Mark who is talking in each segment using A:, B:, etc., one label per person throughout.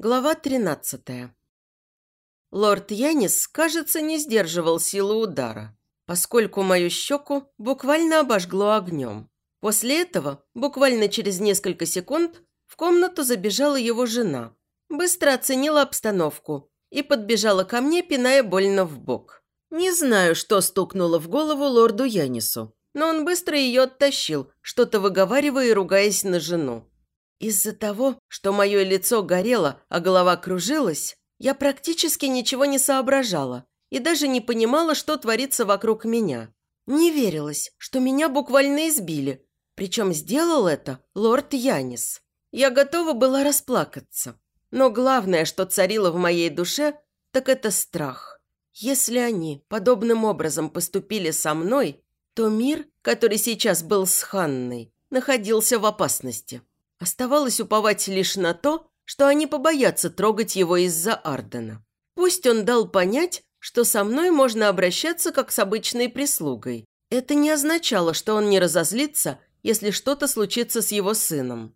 A: Глава 13. Лорд Янис, кажется, не сдерживал силу удара, поскольку мою щеку буквально обожгло огнем. После этого, буквально через несколько секунд, в комнату забежала его жена. Быстро оценила обстановку и подбежала ко мне, пиная больно в бок. Не знаю, что стукнуло в голову лорду Янису, но он быстро ее оттащил, что-то выговаривая и ругаясь на жену. Из-за того, что мое лицо горело, а голова кружилась, я практически ничего не соображала и даже не понимала, что творится вокруг меня. Не верилось, что меня буквально избили, причем сделал это лорд Янис. Я готова была расплакаться. Но главное, что царило в моей душе, так это страх. Если они подобным образом поступили со мной, то мир, который сейчас был с Ханной, находился в опасности. Оставалось уповать лишь на то, что они побоятся трогать его из-за Ардена. Пусть он дал понять, что со мной можно обращаться как с обычной прислугой. Это не означало, что он не разозлится, если что-то случится с его сыном.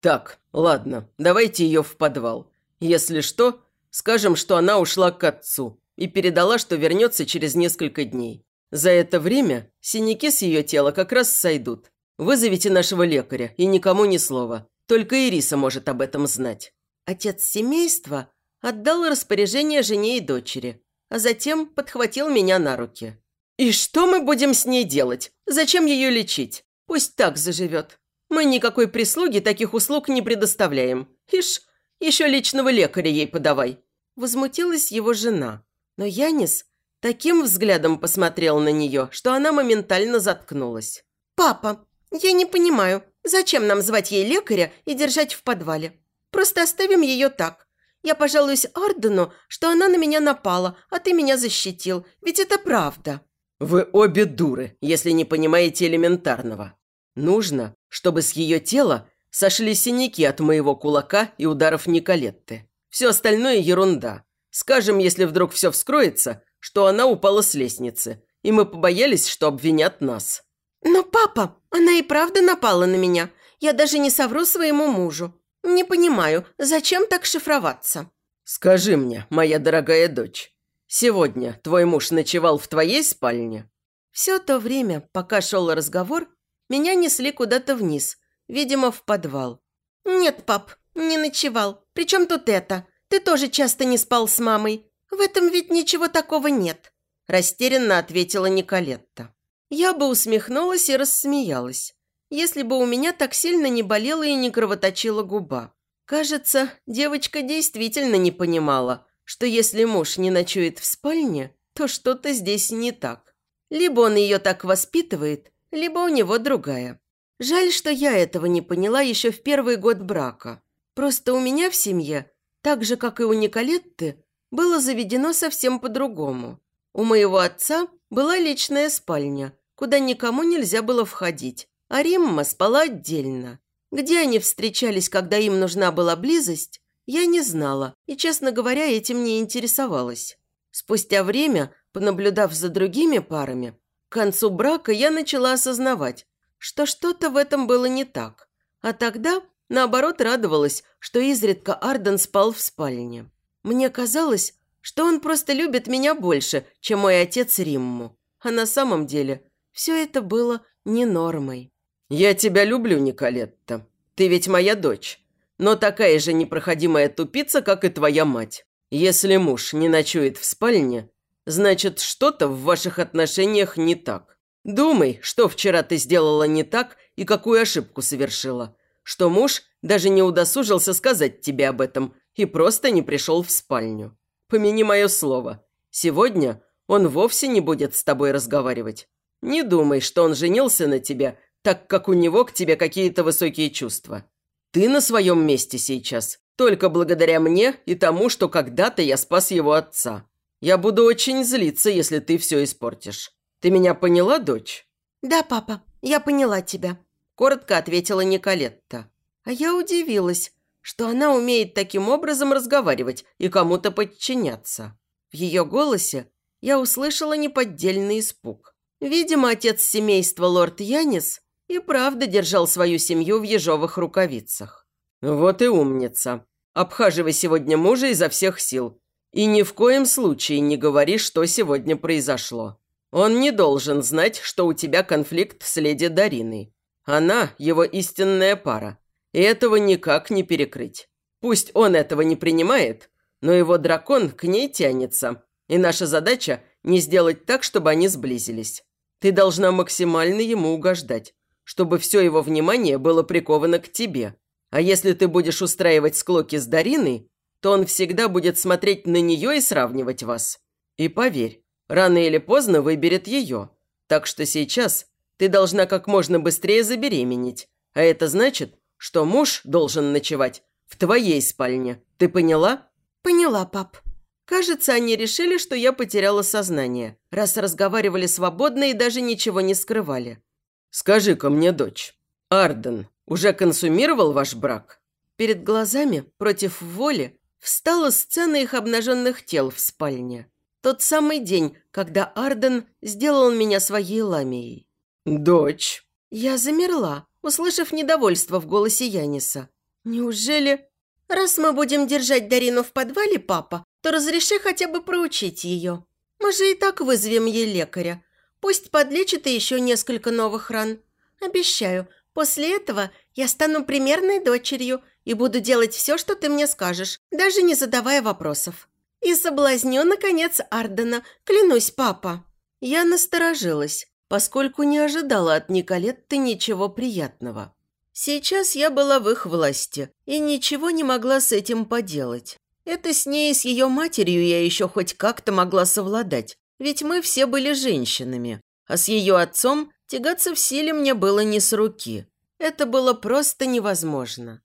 B: «Так, ладно, давайте ее в подвал. Если что, скажем, что она ушла к отцу и передала, что вернется через несколько дней. За это время синяки с ее тела как раз сойдут. Вызовите нашего лекаря, и никому ни слова. Только Ириса может об этом знать».
A: Отец семейства отдал распоряжение жене и дочери, а затем подхватил меня на руки. «И что мы будем с ней делать? Зачем ее лечить? Пусть так заживет. Мы никакой прислуги таких услуг не предоставляем. Ишь, еще личного лекаря ей подавай». Возмутилась его жена. Но Янис таким взглядом посмотрел на нее, что она моментально заткнулась. «Папа, «Я не понимаю, зачем нам звать ей лекаря и держать в подвале? Просто оставим ее так. Я пожалуюсь Ардену, что она на меня напала, а ты меня защитил. Ведь это правда».
B: «Вы обе дуры, если не понимаете элементарного. Нужно, чтобы с ее тела сошли синяки от моего кулака и ударов Николетты. Все остальное ерунда. Скажем, если вдруг все вскроется, что она упала с лестницы, и мы побоялись, что обвинят нас».
A: «Но, папа, она и правда напала на меня. Я даже не совру своему мужу. Не понимаю, зачем так шифроваться?»
B: «Скажи мне, моя дорогая дочь, сегодня твой муж ночевал в твоей спальне?»
A: Все то время, пока шел разговор, меня несли куда-то вниз, видимо, в подвал. «Нет, пап, не ночевал. Причем тут это? Ты тоже часто не спал с мамой. В этом ведь ничего такого нет», – растерянно ответила Николетта. Я бы усмехнулась и рассмеялась, если бы у меня так сильно не болела и не кровоточила губа. Кажется, девочка действительно не понимала, что если муж не ночует в спальне, то что-то здесь не так. Либо он ее так воспитывает, либо у него другая. Жаль, что я этого не поняла еще в первый год брака. Просто у меня в семье, так же, как и у Николетты, было заведено совсем по-другому. У моего отца была личная спальня, куда никому нельзя было входить, а Римма спала отдельно. Где они встречались, когда им нужна была близость, я не знала и, честно говоря, этим не интересовалась. Спустя время, понаблюдав за другими парами, к концу брака я начала осознавать, что что-то в этом было не так. А тогда, наоборот, радовалась, что изредка Арден спал в спальне. Мне казалось, что он просто любит меня больше, чем мой отец Римму. А на самом деле все это было не нормой.
B: «Я тебя люблю, Николетта. Ты ведь моя дочь. Но такая же непроходимая тупица, как и твоя мать. Если муж не ночует в спальне, значит, что-то в ваших отношениях не так. Думай, что вчера ты сделала не так и какую ошибку совершила. Что муж даже не удосужился сказать тебе об этом и просто не пришел в спальню. Помяни мое слово. Сегодня он вовсе не будет с тобой разговаривать. Не думай, что он женился на тебе, так как у него к тебе какие-то высокие чувства. Ты на своем месте сейчас, только благодаря мне и тому, что когда-то я спас его отца. Я буду очень злиться, если ты все испортишь. Ты меня поняла, дочь?»
A: «Да, папа, я поняла тебя», – коротко ответила Николетта. А я удивилась, что она умеет таким образом разговаривать и кому-то подчиняться. В ее голосе я услышала неподдельный испуг. Видимо, отец семейства лорд Янис и правда держал свою семью в ежовых рукавицах.
B: «Вот и умница. обхаживай сегодня мужа изо всех сил. И ни в коем случае не говори, что сегодня произошло. Он не должен знать, что у тебя конфликт с леди Дариной. Она – его истинная пара, и этого никак не перекрыть. Пусть он этого не принимает, но его дракон к ней тянется, и наша задача – не сделать так, чтобы они сблизились. Ты должна максимально ему угождать, чтобы все его внимание было приковано к тебе. А если ты будешь устраивать склоки с Дариной, то он всегда будет смотреть на нее и сравнивать вас. И поверь, рано или поздно выберет ее. Так что сейчас ты должна как можно быстрее забеременеть. А это значит, что муж должен ночевать в твоей спальне. Ты поняла?
A: Поняла, пап. Кажется, они решили, что я потеряла сознание, раз разговаривали свободно и даже ничего не скрывали.
B: «Скажи-ка мне, дочь, Арден уже консумировал ваш брак?»
A: Перед глазами, против воли, встала сцена их обнаженных тел в спальне. Тот самый день, когда Арден сделал меня своей ламией.
B: «Дочь!»
A: Я замерла, услышав недовольство в голосе Яниса. «Неужели...» «Раз мы будем держать Дарину в подвале, папа, то разреши хотя бы проучить ее. Мы же и так вызовем ей лекаря. Пусть подлечит и еще несколько новых ран. Обещаю, после этого я стану примерной дочерью и буду делать все, что ты мне скажешь, даже не задавая вопросов. И соблазню, наконец, Ардена, клянусь, папа». Я насторожилась, поскольку не ожидала от Николетты ничего приятного. Сейчас я была в их власти и ничего не могла с этим поделать. Это с ней и с ее матерью я еще хоть как-то могла совладать, ведь мы все были женщинами. А с ее отцом тягаться в силе мне было не с руки. Это было просто невозможно.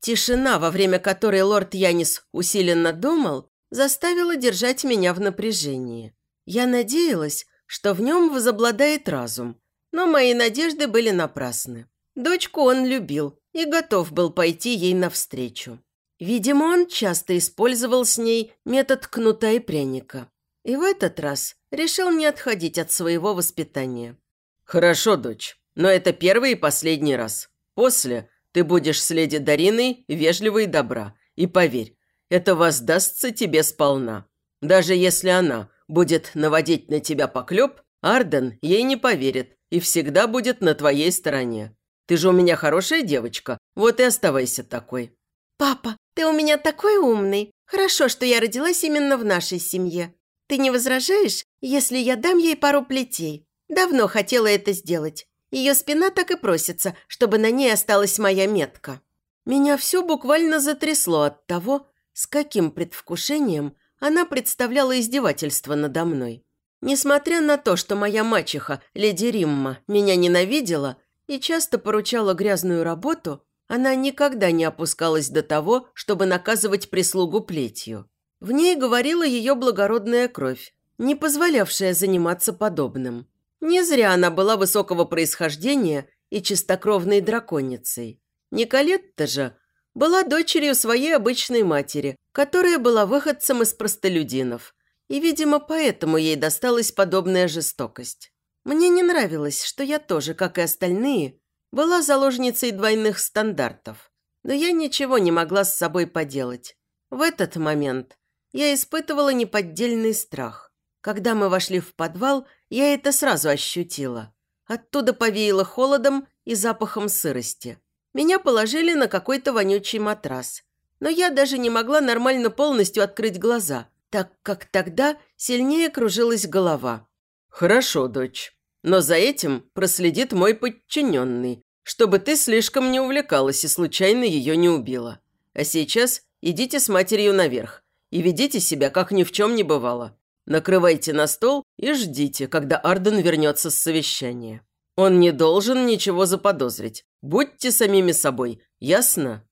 A: Тишина, во время которой лорд Янис усиленно думал, заставила держать меня в напряжении. Я надеялась, что в нем возобладает разум, но мои надежды были напрасны. Дочку он любил и готов был пойти ей навстречу. Видимо, он часто использовал с ней метод кнута и пряника. И в этот раз решил не отходить от своего воспитания.
B: «Хорошо, дочь, но это первый и последний раз. После ты будешь с леди Дариной вежливой и добра. И поверь, это воздастся тебе сполна. Даже если она будет наводить на тебя поклеп, Арден ей не поверит и всегда будет на твоей стороне. Ты же у меня хорошая девочка, вот и оставайся такой».
A: «Папа, ты у меня такой умный. Хорошо, что я родилась именно в нашей семье. Ты не возражаешь, если я дам ей пару плетей? Давно хотела это сделать. Ее спина так и просится, чтобы на ней осталась моя метка». Меня все буквально затрясло от того, с каким предвкушением она представляла издевательство надо мной. Несмотря на то, что моя мачеха, леди Римма, меня ненавидела и часто поручала грязную работу, она никогда не опускалась до того, чтобы наказывать прислугу плетью. В ней говорила ее благородная кровь, не позволявшая заниматься подобным. Не зря она была высокого происхождения и чистокровной драконицей. Николетта же была дочерью своей обычной матери, которая была выходцем из простолюдинов, и, видимо, поэтому ей досталась подобная жестокость. Мне не нравилось, что я тоже, как и остальные, была заложницей двойных стандартов, но я ничего не могла с собой поделать. В этот момент я испытывала неподдельный страх. Когда мы вошли в подвал, я это сразу ощутила. Оттуда повеяло холодом и запахом сырости. Меня положили на какой-то вонючий матрас. Но я даже не могла нормально полностью открыть глаза, так как тогда сильнее кружилась голова.
B: «Хорошо, дочь. Но за этим проследит мой подчиненный, чтобы ты слишком не увлекалась и случайно ее не убила. А сейчас идите с матерью наверх и ведите себя, как ни в чем не бывало. Накрывайте на стол и ждите, когда Арден вернется с совещания. Он не должен ничего заподозрить. Будьте самими собой, ясно?»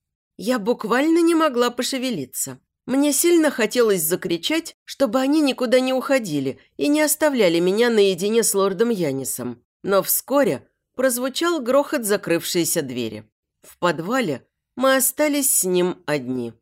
A: Я буквально не могла пошевелиться. Мне сильно хотелось закричать, чтобы они никуда не уходили и не оставляли меня наедине с лордом Янисом. Но вскоре прозвучал грохот закрывшейся двери. В подвале мы остались с ним одни.